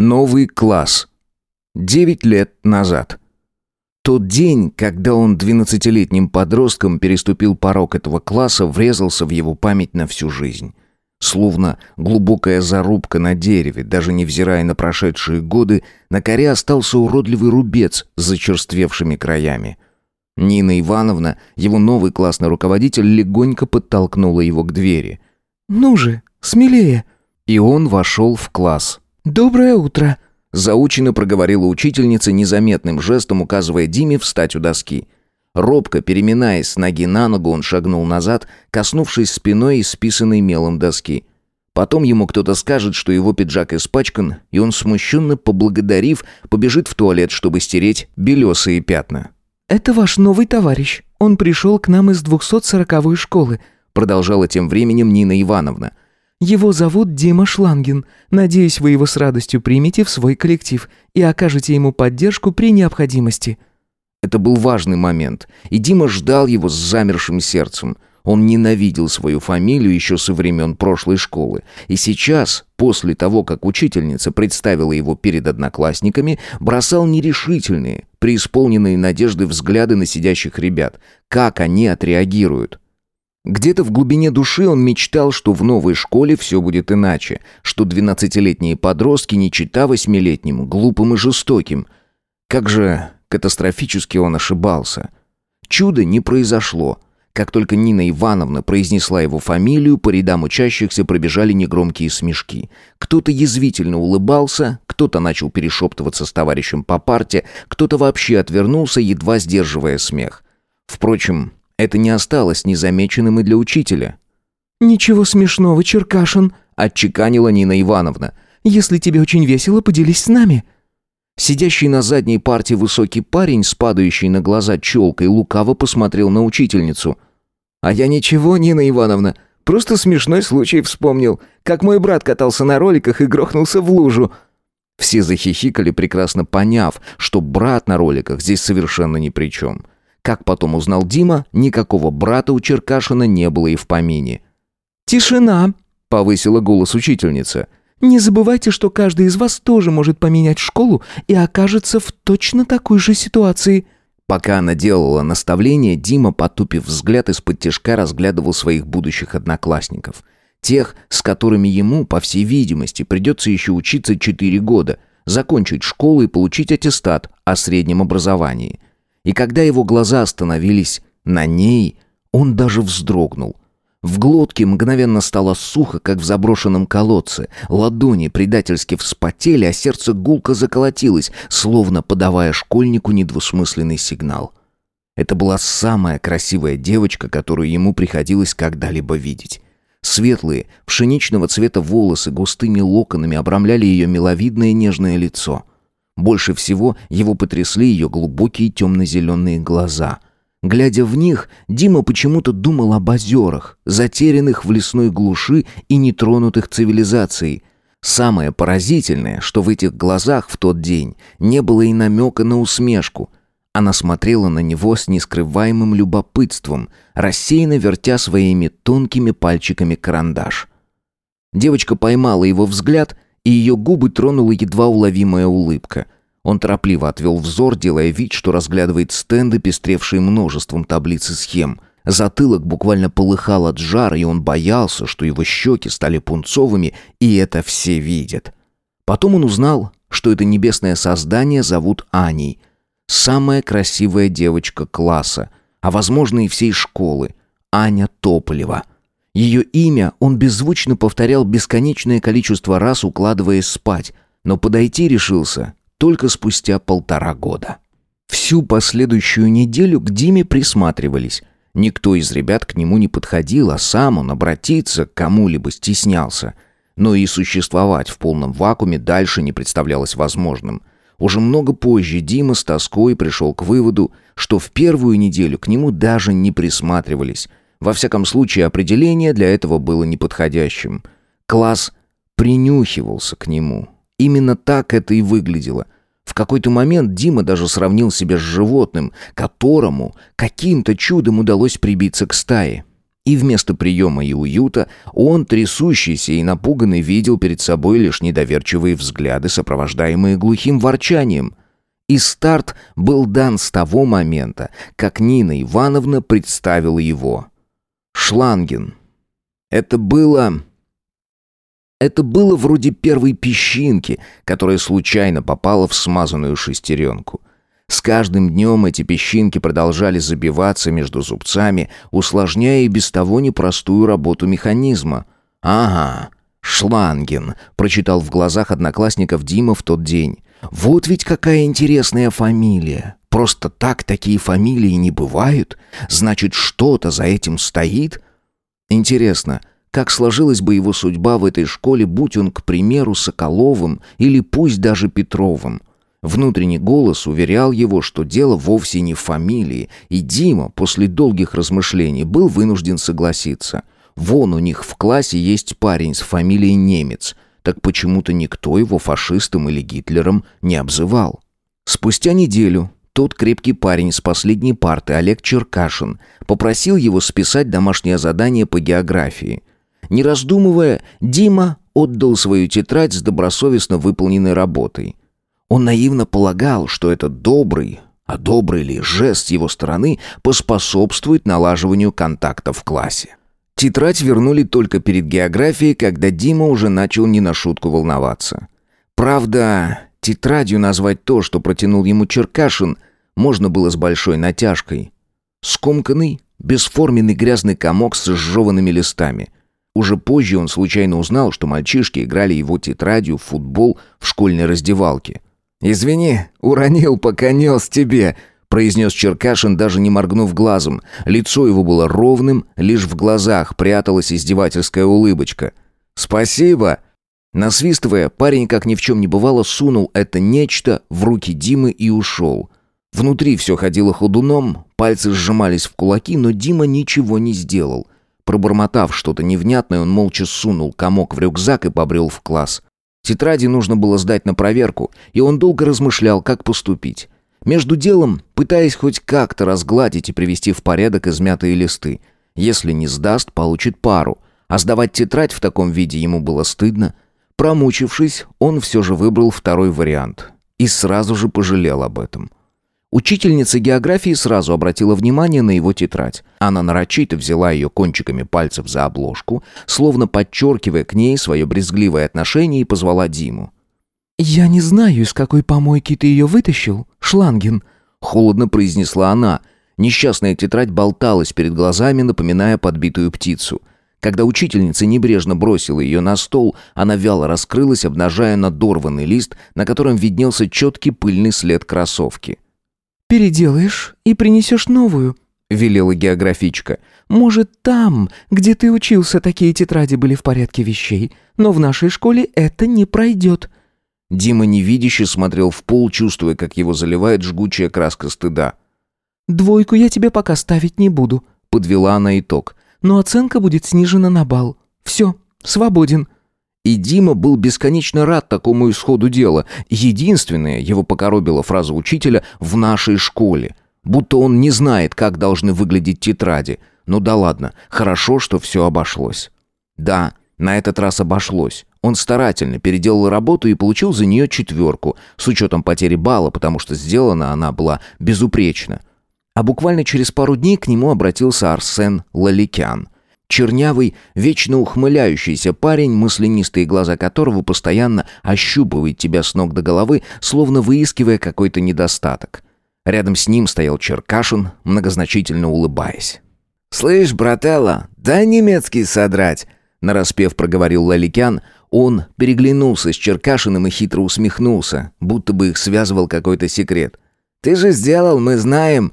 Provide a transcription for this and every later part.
Новый класс. Девять лет назад. Тот день, когда он двенадцатилетним подростком переступил порог этого класса, врезался в его память на всю жизнь. Словно глубокая зарубка на дереве, даже невзирая на прошедшие годы, на коре остался уродливый рубец с зачерствевшими краями. Нина Ивановна, его новый классный руководитель, легонько подтолкнула его к двери. «Ну же, смелее!» И он вошел в класс. «Доброе утро!» Заучено проговорила учительница незаметным жестом, указывая Диме встать у доски. Робко, переминаясь с ноги на ногу, он шагнул назад, коснувшись спиной исписанной мелом доски. Потом ему кто-то скажет, что его пиджак испачкан, и он, смущенно поблагодарив, побежит в туалет, чтобы стереть белесые пятна. «Это ваш новый товарищ. Он пришел к нам из 240-й школы», продолжала тем временем Нина Ивановна. Его зовут Дима Шлангин. Надеюсь, вы его с радостью примете в свой коллектив и окажете ему поддержку при необходимости». Это был важный момент, и Дима ждал его с замершим сердцем. Он ненавидел свою фамилию еще со времен прошлой школы. И сейчас, после того, как учительница представила его перед одноклассниками, бросал нерешительные, преисполненные надежды взгляды на сидящих ребят. Как они отреагируют? Где-то в глубине души он мечтал, что в новой школе все будет иначе, что двенадцатилетние подростки не чита восьмилетним, глупым и жестоким. Как же катастрофически он ошибался. Чудо не произошло. Как только Нина Ивановна произнесла его фамилию, по рядам учащихся пробежали негромкие смешки. Кто-то язвительно улыбался, кто-то начал перешептываться с товарищем по парте, кто-то вообще отвернулся, едва сдерживая смех. Впрочем, это не осталось незамеченным и для учителя. «Ничего смешного, Черкашин», — отчеканила Нина Ивановна. «Если тебе очень весело, поделись с нами». Сидящий на задней парте высокий парень с падающей на глаза челкой лукаво посмотрел на учительницу. «А я ничего, Нина Ивановна, просто смешной случай вспомнил, как мой брат катался на роликах и грохнулся в лужу». Все захихикали, прекрасно поняв, что брат на роликах здесь совершенно ни при чем. Как потом узнал Дима, никакого брата у Черкашина не было и в помине. «Тишина!» — повысила голос учительница. «Не забывайте, что каждый из вас тоже может поменять школу и окажется в точно такой же ситуации». Пока она делала наставление, Дима, потупив взгляд из-под тяжка, разглядывал своих будущих одноклассников. Тех, с которыми ему, по всей видимости, придется еще учиться четыре года, закончить школу и получить аттестат о среднем образовании. И когда его глаза остановились на ней, он даже вздрогнул. В глотке мгновенно стало сухо, как в заброшенном колодце. Ладони предательски вспотели, а сердце гулко заколотилось, словно подавая школьнику недвусмысленный сигнал. Это была самая красивая девочка, которую ему приходилось когда-либо видеть. Светлые, пшеничного цвета волосы густыми локонами обрамляли ее миловидное нежное лицо. Больше всего его потрясли ее глубокие темно-зеленые глаза. Глядя в них, Дима почему-то думал об озерах, затерянных в лесной глуши и нетронутых цивилизацией. Самое поразительное, что в этих глазах в тот день не было и намека на усмешку. Она смотрела на него с нескрываемым любопытством, рассеянно вертя своими тонкими пальчиками карандаш. Девочка поймала его взгляд — и ее губы тронула едва уловимая улыбка. Он торопливо отвел взор, делая вид, что разглядывает стенды, пестревшие множеством таблиц и схем. Затылок буквально полыхал от жара, и он боялся, что его щеки стали пунцовыми, и это все видят. Потом он узнал, что это небесное создание зовут Аней. Самая красивая девочка класса, а возможно и всей школы. Аня Тополева — ее имя он беззвучно повторял бесконечное количество раз, укладываясь спать, но подойти решился только спустя полтора года. Всю последующую неделю к Диме присматривались. Никто из ребят к нему не подходил, а сам он обратиться к кому-либо стеснялся. Но и существовать в полном вакууме дальше не представлялось возможным. Уже много позже Дима с тоской пришел к выводу, что в первую неделю к нему даже не присматривались, во всяком случае, определение для этого было неподходящим. Класс принюхивался к нему. Именно так это и выглядело. В какой-то момент Дима даже сравнил себя с животным, которому каким-то чудом удалось прибиться к стае. И вместо приема и уюта он, трясущийся и напуганный, видел перед собой лишь недоверчивые взгляды, сопровождаемые глухим ворчанием. И старт был дан с того момента, как Нина Ивановна представила его. Шланген. Это было... Это было вроде первой песчинки, которая случайно попала в смазанную шестеренку. С каждым днем эти песчинки продолжали забиваться между зубцами, усложняя и без того непростую работу механизма. «Ага, Шланген», — прочитал в глазах одноклассников Дима в тот день. «Вот ведь какая интересная фамилия. Просто так такие фамилии не бывают. Значит, что-то за этим стоит?» «Интересно, как сложилась бы его судьба в этой школе, будь он, к примеру, Соколовым или пусть даже Петровым?» Внутренний голос уверял его, что дело вовсе не в фамилии, и Дима после долгих размышлений был вынужден согласиться. Вон у них в классе есть парень с фамилией Немец, так почему-то никто его фашистом или Гитлером не обзывал. Спустя неделю тот крепкий парень с последней парты, Олег Черкашин, попросил его списать домашнее задание по географии. Не раздумывая, Дима отдал свою тетрадь с добросовестно выполненной работой. Он наивно полагал, что этот добрый, а добрый ли жест его стороны поспособствует налаживанию контакта в классе. Тетрадь вернули только перед географией, когда Дима уже начал не на шутку волноваться. Правда, тетрадью назвать то, что протянул ему Черкашин, можно было с большой натяжкой. Скомканный, бесформенный грязный комок с сжеванными листами. Уже позже он случайно узнал, что мальчишки играли его тетрадью в футбол в школьной раздевалке – «Извини, уронил, пока нес тебе», — произнес Черкашин, даже не моргнув глазом. Лицо его было ровным, лишь в глазах пряталась издевательская улыбочка. «Спасибо!» Насвистывая, парень, как ни в чем не бывало, сунул это нечто в руки Димы и ушел. Внутри все ходило ходуном, пальцы сжимались в кулаки, но Дима ничего не сделал. Пробормотав что-то невнятное, он молча сунул комок в рюкзак и побрел в класс. Тетради нужно было сдать на проверку, и он долго размышлял, как поступить. Между делом, пытаясь хоть как-то разгладить и привести в порядок измятые листы. Если не сдаст, получит пару. А сдавать тетрадь в таком виде ему было стыдно. Промучившись, он все же выбрал второй вариант. И сразу же пожалел об этом. Учительница географии сразу обратила внимание на его тетрадь. Она нарочито взяла ее кончиками пальцев за обложку, словно подчеркивая к ней свое брезгливое отношение и позвала Диму. «Я не знаю, из какой помойки ты ее вытащил, Шлангин», — холодно произнесла она. Несчастная тетрадь болталась перед глазами, напоминая подбитую птицу. Когда учительница небрежно бросила ее на стол, она вяло раскрылась, обнажая надорванный лист, на котором виднелся четкий пыльный след кроссовки. «Переделаешь и принесешь новую», — велела географичка. «Может, там, где ты учился, такие тетради были в порядке вещей, но в нашей школе это не пройдет». Дима невидяще смотрел в пол, чувствуя, как его заливает жгучая краска стыда. «Двойку я тебе пока ставить не буду», — подвела она итог. «Но оценка будет снижена на балл. Все, свободен». И Дима был бесконечно рад такому исходу дела. Единственное, его покоробила фраза учителя «в нашей школе». Будто он не знает, как должны выглядеть тетради. Ну да ладно, хорошо, что все обошлось. Да, на этот раз обошлось. Он старательно переделал работу и получил за нее четверку, с учетом потери балла, потому что сделана она была безупречно. А буквально через пару дней к нему обратился Арсен Лаликян – Чернявый, вечно ухмыляющийся парень, мысленистые глаза которого постоянно ощупывают тебя с ног до головы, словно выискивая какой-то недостаток. Рядом с ним стоял Черкашин, многозначительно улыбаясь. «Слышь, брателла, дай немецкий содрать!» Нараспев проговорил Лаликян, он переглянулся с Черкашиным и хитро усмехнулся, будто бы их связывал какой-то секрет. «Ты же сделал, мы знаем!»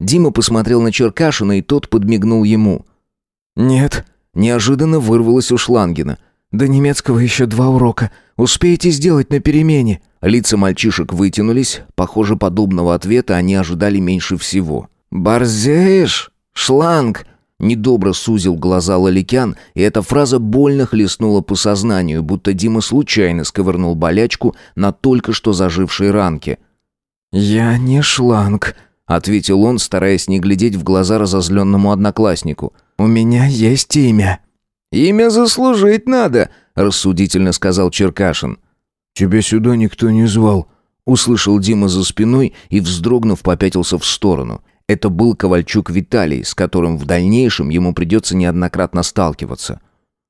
Дима посмотрел на Черкашина, и тот подмигнул ему – «Нет», — неожиданно вырвалось у Шлангина. «До немецкого еще два урока. Успеете сделать на перемене?» Лица мальчишек вытянулись. Похоже, подобного ответа они ожидали меньше всего. «Борзеешь? Шланг!» Недобро сузил глаза Лаликян, и эта фраза больно хлестнула по сознанию, будто Дима случайно сковырнул болячку на только что зажившей ранке. «Я не шланг», — ответил он, стараясь не глядеть в глаза разозленному однокласснику. «У меня есть имя». «Имя заслужить надо», — рассудительно сказал Черкашин. «Тебя сюда никто не звал», — услышал Дима за спиной и, вздрогнув, попятился в сторону. Это был Ковальчук Виталий, с которым в дальнейшем ему придется неоднократно сталкиваться.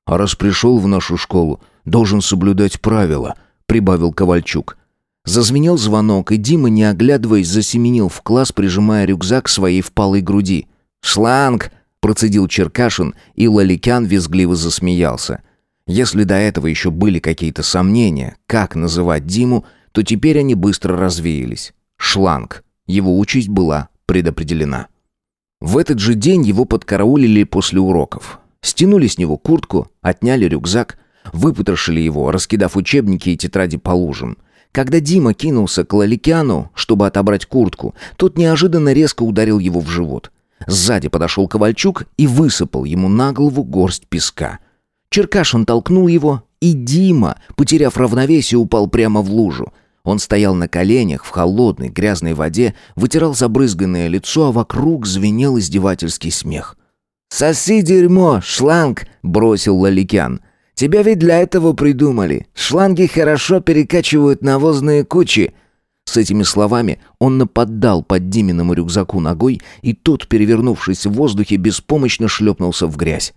«А раз пришел в нашу школу, должен соблюдать правила», — прибавил Ковальчук. Зазвенел звонок, и Дима, не оглядываясь, засеменил в класс, прижимая рюкзак к своей впалой груди. «Шланг!» — процедил Черкашин, и Лаликян визгливо засмеялся. Если до этого еще были какие-то сомнения, как называть Диму, то теперь они быстро развеялись. Шланг. Его участь была предопределена. В этот же день его подкараулили после уроков. Стянули с него куртку, отняли рюкзак, выпотрошили его, раскидав учебники и тетради по лужам. Когда Дима кинулся к Лаликяну, чтобы отобрать куртку, тот неожиданно резко ударил его в живот. Сзади подошел Ковальчук и высыпал ему на голову горсть песка. Черкашин толкнул его, и Дима, потеряв равновесие, упал прямо в лужу. Он стоял на коленях в холодной грязной воде, вытирал забрызганное лицо, а вокруг звенел издевательский смех. «Соси дерьмо, шланг!» — бросил Лаликян. «Тебя ведь для этого придумали. Шланги хорошо перекачивают навозные кучи». С этими словами он нападал под Диминому рюкзаку ногой, и тот, перевернувшись в воздухе, беспомощно шлепнулся в грязь.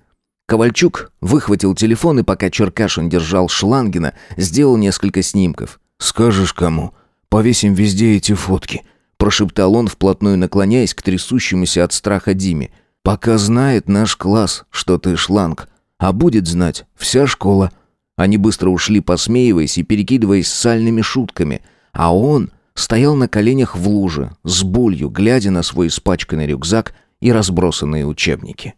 Ковальчук выхватил телефон и, пока Черкашин держал Шлангина, сделал несколько снимков. «Скажешь кому? Повесим везде эти фотки», — прошептал он, вплотную наклоняясь к трясущемуся от страха Диме. «Пока знает наш класс, что ты шланг, а будет знать вся школа». Они быстро ушли, посмеиваясь и перекидываясь сальными шутками, а он стоял на коленях в луже, с болью, глядя на свой испачканный рюкзак и разбросанные учебники.